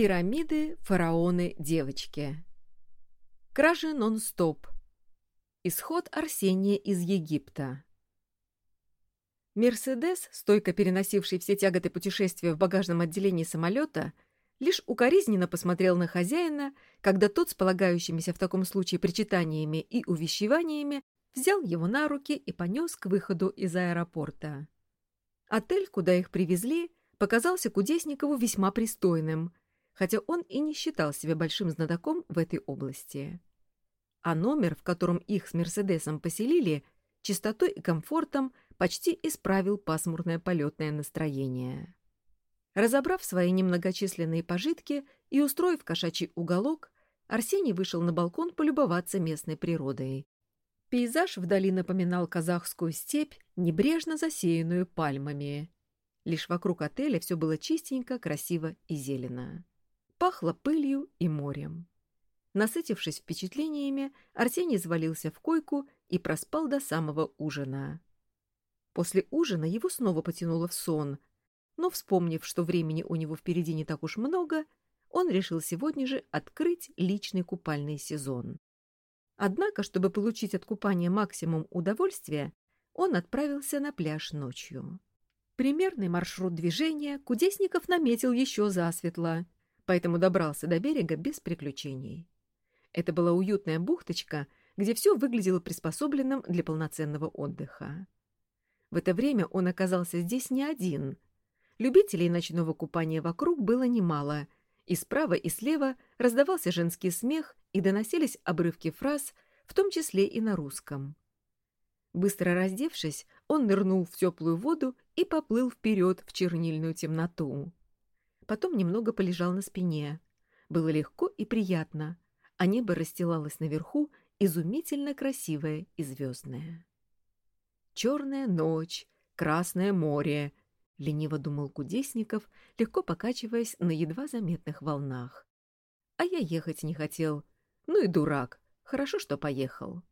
Пирамиды, фараоны, девочки. Кражи нон-стоп. Исход Арсения из Египта. Мерседес, стойко переносивший все тяготы путешествия в багажном отделении самолета, лишь укоризненно посмотрел на хозяина, когда тот с полагающимися в таком случае причитаниями и увещеваниями взял его на руки и понес к выходу из аэропорта. Отель, куда их привезли, показался Кудесникову весьма пристойным, хотя он и не считал себя большим знатоком в этой области. А номер, в котором их с Мерседесом поселили, чистотой и комфортом почти исправил пасмурное полетное настроение. Разобрав свои немногочисленные пожитки и устроив кошачий уголок, Арсений вышел на балкон полюбоваться местной природой. Пейзаж вдали напоминал казахскую степь, небрежно засеянную пальмами. Лишь вокруг отеля все было чистенько, красиво и зелено пахло пылью и морем. Насытившись впечатлениями, Арсений завалился в койку и проспал до самого ужина. После ужина его снова потянуло в сон, но, вспомнив, что времени у него впереди не так уж много, он решил сегодня же открыть личный купальный сезон. Однако, чтобы получить от купания максимум удовольствия, он отправился на пляж ночью. Примерный маршрут движения Кудесников наметил еще засветло — поэтому добрался до берега без приключений. Это была уютная бухточка, где все выглядело приспособленным для полноценного отдыха. В это время он оказался здесь не один. Любителей ночного купания вокруг было немало, и справа и слева раздавался женский смех и доносились обрывки фраз, в том числе и на русском. Быстро раздевшись, он нырнул в теплую воду и поплыл вперед в чернильную темноту потом немного полежал на спине. Было легко и приятно, а небо расстилалось наверху, изумительно красивое и звездное. «Черная ночь, красное море», — лениво думал Кудесников, легко покачиваясь на едва заметных волнах. «А я ехать не хотел. Ну и дурак. Хорошо, что поехал».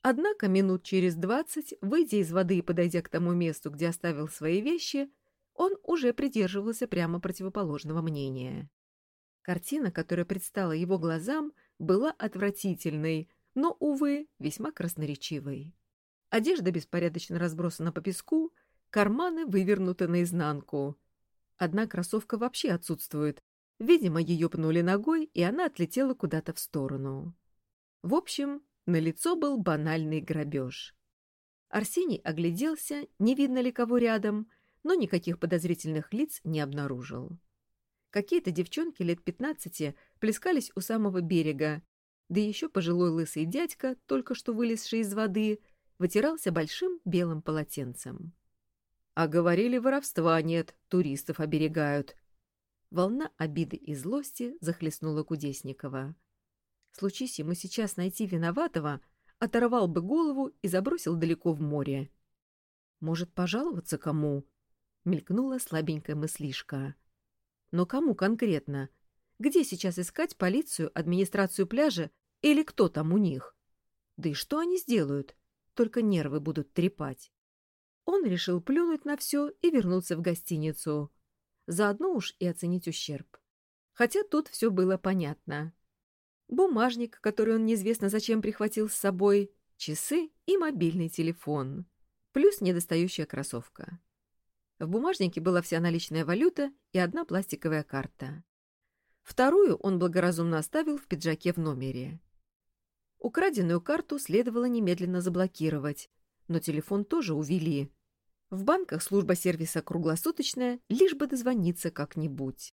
Однако минут через двадцать, выйдя из воды и подойдя к тому месту, где оставил свои вещи, он уже придерживался прямо противоположного мнения. Картина, которая предстала его глазам, была отвратительной, но, увы, весьма красноречивой. Одежда беспорядочно разбросана по песку, карманы вывернуты наизнанку. Одна кроссовка вообще отсутствует. Видимо, ее пнули ногой, и она отлетела куда-то в сторону. В общем, на лицо был банальный грабеж. Арсений огляделся, не видно ли кого рядом — но никаких подозрительных лиц не обнаружил. Какие-то девчонки лет пятнадцати плескались у самого берега, да еще пожилой лысый дядька, только что вылезший из воды, вытирался большим белым полотенцем. А говорили, воровства нет, туристов оберегают. Волна обиды и злости захлестнула Кудесникова. Случись ему сейчас найти виноватого, оторвал бы голову и забросил далеко в море. Может, пожаловаться кому? Мелькнула слабенькая мыслишка. Но кому конкретно? Где сейчас искать полицию, администрацию пляжа или кто там у них? Да и что они сделают? Только нервы будут трепать. Он решил плюнуть на все и вернуться в гостиницу. Заодно уж и оценить ущерб. Хотя тут все было понятно. Бумажник, который он неизвестно зачем прихватил с собой, часы и мобильный телефон. Плюс недостающая кроссовка. В бумажнике была вся наличная валюта и одна пластиковая карта. Вторую он благоразумно оставил в пиджаке в номере. Украденную карту следовало немедленно заблокировать, но телефон тоже увели. В банках служба сервиса круглосуточная, лишь бы дозвониться как-нибудь.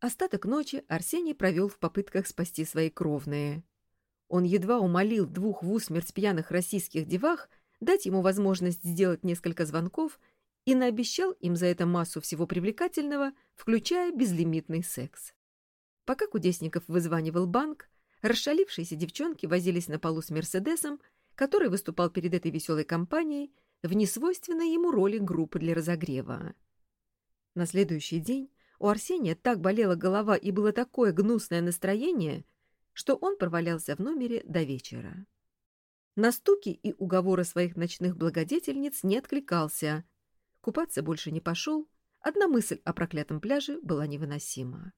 Остаток ночи Арсений провел в попытках спасти свои кровные. Он едва умолил двух в усмерть пьяных российских девах дать ему возможность сделать несколько звонков — и наобещал им за это массу всего привлекательного, включая безлимитный секс. Пока Кудесников вызванивал банк, расшалившиеся девчонки возились на полу с Мерседесом, который выступал перед этой веселой компанией в несвойственной ему роли группы для разогрева. На следующий день у Арсения так болела голова и было такое гнусное настроение, что он провалялся в номере до вечера. На стуки и уговоры своих ночных благодетельниц не откликался, Купаться больше не пошел, одна мысль о проклятом пляже была невыносима.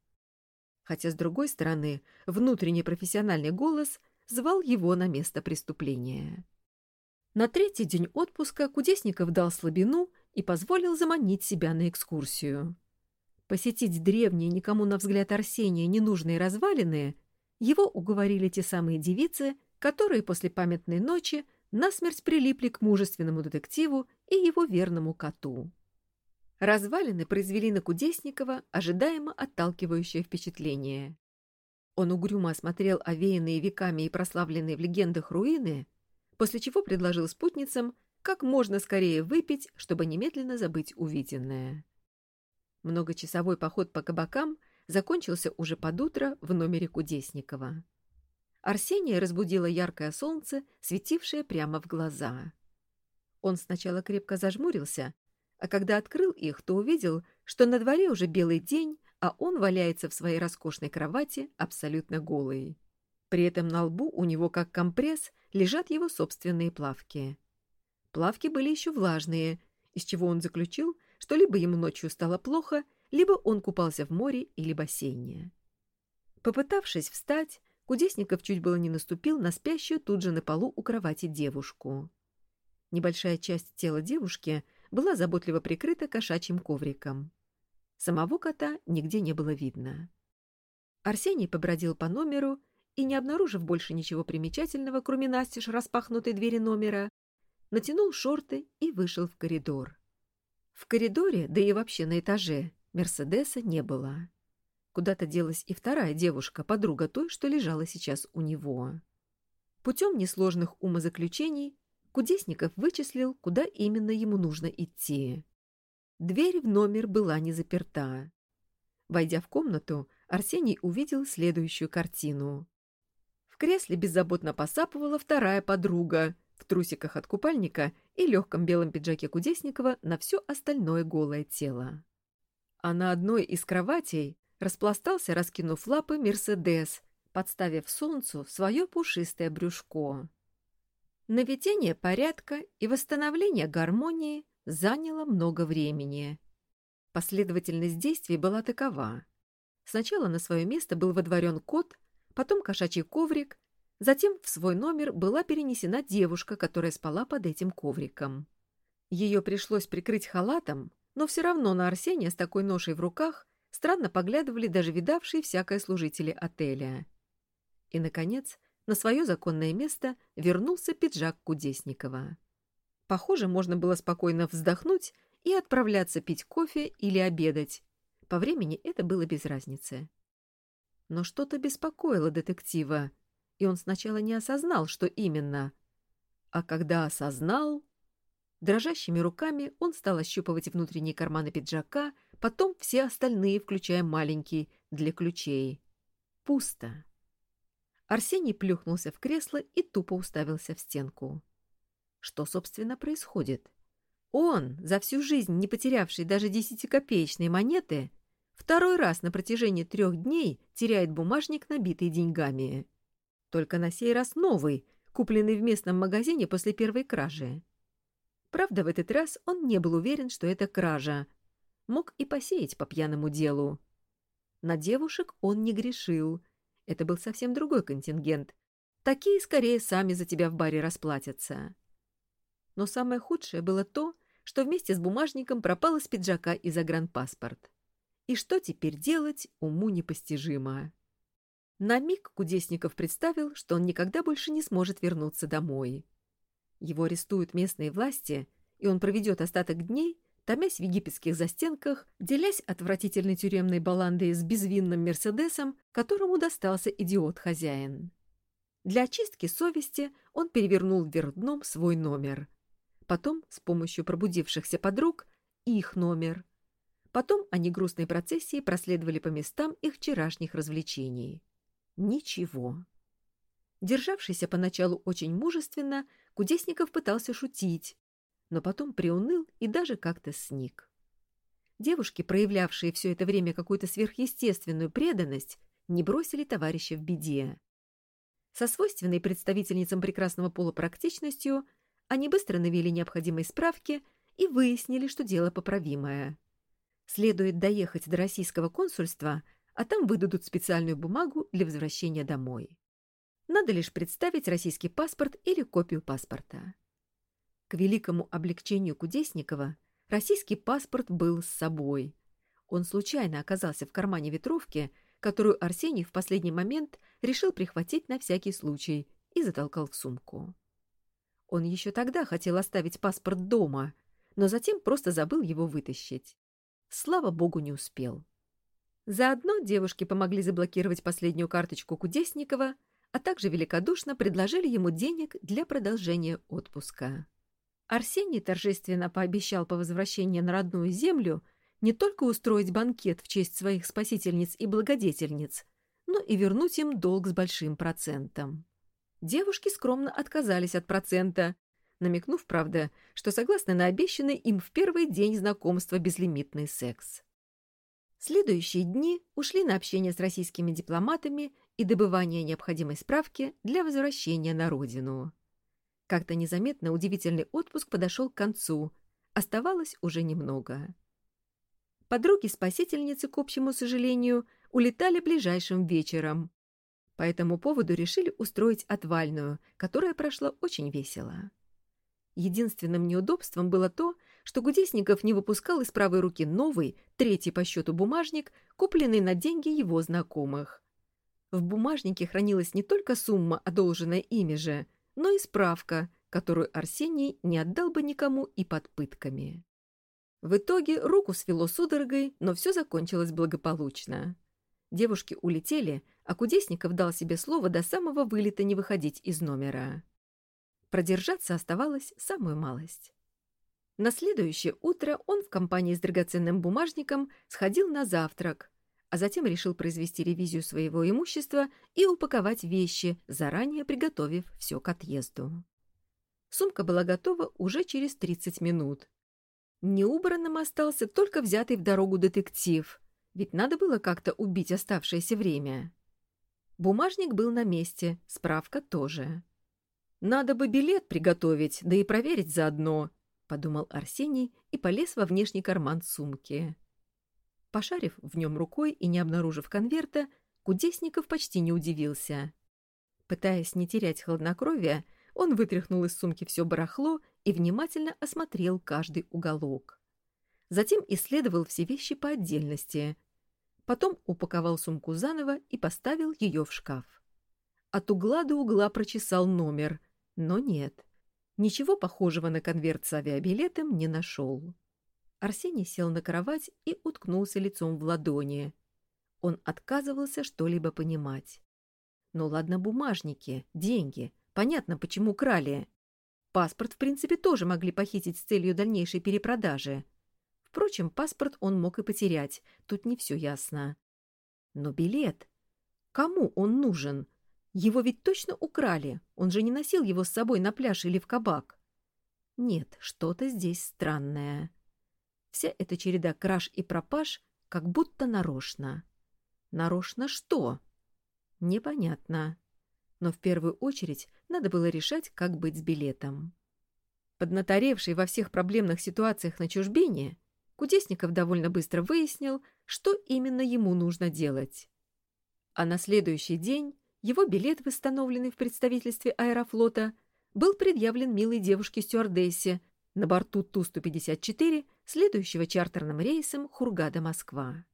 Хотя, с другой стороны, внутренний профессиональный голос звал его на место преступления. На третий день отпуска Кудесников дал слабину и позволил заманить себя на экскурсию. Посетить древние, никому на взгляд Арсения ненужные развалины его уговорили те самые девицы, которые после памятной ночи насмерть прилипли к мужественному детективу и его верному коту. Развалины произвели на Кудесникова ожидаемо отталкивающее впечатление. Он угрюмо осмотрел овеянные веками и прославленные в легендах руины, после чего предложил спутницам как можно скорее выпить, чтобы немедленно забыть увиденное. Многочасовой поход по кабакам закончился уже под утро в номере Кудесникова. Арсения разбудило яркое солнце, светившее прямо в глаза. Он сначала крепко зажмурился, а когда открыл их, то увидел, что на дворе уже белый день, а он валяется в своей роскошной кровати абсолютно голый. При этом на лбу у него, как компресс, лежат его собственные плавки. Плавки были еще влажные, из чего он заключил, что либо ему ночью стало плохо, либо он купался в море или бассейне. Попытавшись встать, Кудесников чуть было не наступил на спящую тут же на полу у кровати девушку. Небольшая часть тела девушки — была заботливо прикрыта кошачьим ковриком. Самого кота нигде не было видно. Арсений побродил по номеру и, не обнаружив больше ничего примечательного, кроме настежь распахнутой двери номера, натянул шорты и вышел в коридор. В коридоре, да и вообще на этаже, Мерседеса не было. Куда-то делась и вторая девушка, подруга той, что лежала сейчас у него. Путем несложных умозаключений Кудесников вычислил, куда именно ему нужно идти. Дверь в номер была не заперта. Войдя в комнату, Арсений увидел следующую картину. В кресле беззаботно посапывала вторая подруга в трусиках от купальника и легком белом пиджаке Кудесникова на все остальное голое тело. А на одной из кроватей распластался, раскинув лапы, Мерседес, подставив солнцу свое пушистое брюшко. Наведение порядка и восстановление гармонии заняло много времени. Последовательность действий была такова. Сначала на свое место был водворен кот, потом кошачий коврик, затем в свой номер была перенесена девушка, которая спала под этим ковриком. Ее пришлось прикрыть халатом, но все равно на Арсения с такой ношей в руках странно поглядывали даже видавшие всякое служители отеля. И, наконец, на свое законное место вернулся пиджак Кудесникова. Похоже, можно было спокойно вздохнуть и отправляться пить кофе или обедать. По времени это было без разницы. Но что-то беспокоило детектива, и он сначала не осознал, что именно. А когда осознал... Дрожащими руками он стал ощупывать внутренние карманы пиджака, потом все остальные, включая маленький, для ключей. Пусто. Арсений плюхнулся в кресло и тупо уставился в стенку. Что, собственно, происходит? Он, за всю жизнь не потерявший даже десятикопеечной монеты, второй раз на протяжении трех дней теряет бумажник, набитый деньгами. Только на сей раз новый, купленный в местном магазине после первой кражи. Правда, в этот раз он не был уверен, что это кража. Мог и посеять по пьяному делу. На девушек он не грешил — это был совсем другой контингент. Такие скорее сами за тебя в баре расплатятся. Но самое худшее было то, что вместе с бумажником пропал из пиджака и загранпаспорт. И что теперь делать, уму непостижимо. На миг Кудесников представил, что он никогда больше не сможет вернуться домой. Его арестуют местные власти, и он проведет остаток дней томясь в египетских застенках, делясь отвратительной тюремной баландой с безвинным Мерседесом, которому достался идиот-хозяин. Для очистки совести он перевернул вверх дном свой номер. Потом, с помощью пробудившихся подруг, их номер. Потом они грустной процессией проследовали по местам их вчерашних развлечений. Ничего. Державшийся поначалу очень мужественно, Кудесников пытался шутить, но потом приуныл и даже как-то сник. Девушки, проявлявшие все это время какую-то сверхъестественную преданность, не бросили товарища в беде. Со свойственной представительницам прекрасного пола практичностью они быстро навели необходимые справки и выяснили, что дело поправимое. Следует доехать до российского консульства, а там выдадут специальную бумагу для возвращения домой. Надо лишь представить российский паспорт или копию паспорта. К великому облегчению Кудесникова российский паспорт был с собой. Он случайно оказался в кармане ветровки, которую Арсений в последний момент решил прихватить на всякий случай и затолкал в сумку. Он еще тогда хотел оставить паспорт дома, но затем просто забыл его вытащить. Слава богу, не успел. Заодно девушки помогли заблокировать последнюю карточку Кудесникова, а также великодушно предложили ему денег для продолжения отпуска. Арсений торжественно пообещал по возвращении на родную землю не только устроить банкет в честь своих спасительниц и благодетельниц, но и вернуть им долг с большим процентом. Девушки скромно отказались от процента, намекнув, правда, что согласны на обещанный им в первый день знакомства безлимитный секс. Следующие дни ушли на общение с российскими дипломатами и добывание необходимой справки для возвращения на родину. Как-то незаметно удивительный отпуск подошел к концу, оставалось уже немного. Подруги-спасительницы, к общему сожалению, улетали ближайшим вечером. По этому поводу решили устроить отвальную, которая прошла очень весело. Единственным неудобством было то, что Гудесников не выпускал из правой руки новый, третий по счету бумажник, купленный на деньги его знакомых. В бумажнике хранилась не только сумма, одолженная ими же, но и справка, которую Арсений не отдал бы никому и под пытками. В итоге руку свело судорогой, но все закончилось благополучно. Девушки улетели, а Кудесников дал себе слово до самого вылета не выходить из номера. Продержаться оставалось самую малость. На следующее утро он в компании с драгоценным бумажником сходил на завтрак, а затем решил произвести ревизию своего имущества и упаковать вещи, заранее приготовив все к отъезду. Сумка была готова уже через 30 минут. Неубранным остался только взятый в дорогу детектив, ведь надо было как-то убить оставшееся время. Бумажник был на месте, справка тоже. «Надо бы билет приготовить, да и проверить заодно», — подумал Арсений и полез во внешний карман сумки. Пошарив в нем рукой и не обнаружив конверта, Кудесников почти не удивился. Пытаясь не терять хладнокровия, он вытряхнул из сумки все барахло и внимательно осмотрел каждый уголок. Затем исследовал все вещи по отдельности. Потом упаковал сумку заново и поставил ее в шкаф. От угла до угла прочесал номер, но нет. Ничего похожего на конверт с авиабилетом не нашел. Арсений сел на кровать и уткнулся лицом в ладони. Он отказывался что-либо понимать. Ну ладно, бумажники, деньги. Понятно, почему крали. Паспорт, в принципе, тоже могли похитить с целью дальнейшей перепродажи. Впрочем, паспорт он мог и потерять. Тут не все ясно. Но билет... Кому он нужен? Его ведь точно украли. Он же не носил его с собой на пляж или в кабак. Нет, что-то здесь странное. Вся эта череда краж и пропаж как будто нарочно. Нарочно что? Непонятно. Но в первую очередь надо было решать, как быть с билетом. Поднаторевший во всех проблемных ситуациях на чужбине, Кудесников довольно быстро выяснил, что именно ему нужно делать. А на следующий день его билет, восстановленный в представительстве аэрофлота, был предъявлен милой девушке-стюардессе на борту Ту-154, следующего чартерным рейсом Хургада-Москва.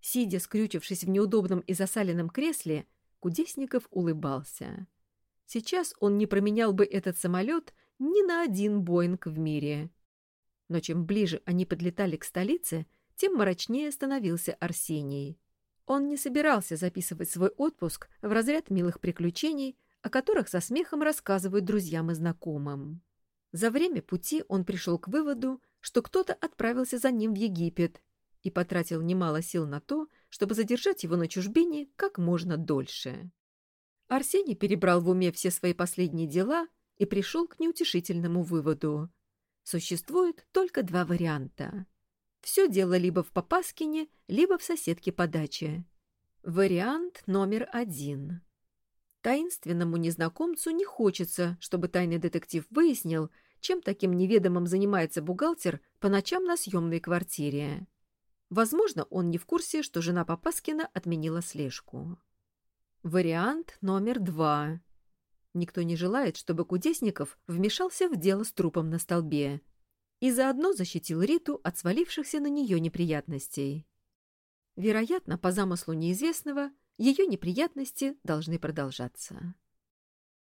Сидя, скрючившись в неудобном и засаленном кресле, Кудесников улыбался. Сейчас он не променял бы этот самолет ни на один Боинг в мире. Но чем ближе они подлетали к столице, тем мрачнее становился Арсений. Он не собирался записывать свой отпуск в разряд милых приключений, о которых со смехом рассказывают друзьям и знакомым. За время пути он пришел к выводу, что кто-то отправился за ним в Египет и потратил немало сил на то, чтобы задержать его на чужбине как можно дольше. Арсений перебрал в уме все свои последние дела и пришел к неутешительному выводу. Существует только два варианта. Все дело либо в Попаскине, либо в соседке по даче. Вариант номер один. Таинственному незнакомцу не хочется, чтобы тайный детектив выяснил, чем таким неведомым занимается бухгалтер по ночам на съемной квартире. Возможно, он не в курсе, что жена Попаскина отменила слежку. Вариант номер два. Никто не желает, чтобы Кудесников вмешался в дело с трупом на столбе и заодно защитил Риту от свалившихся на нее неприятностей. Вероятно, по замыслу неизвестного, ее неприятности должны продолжаться.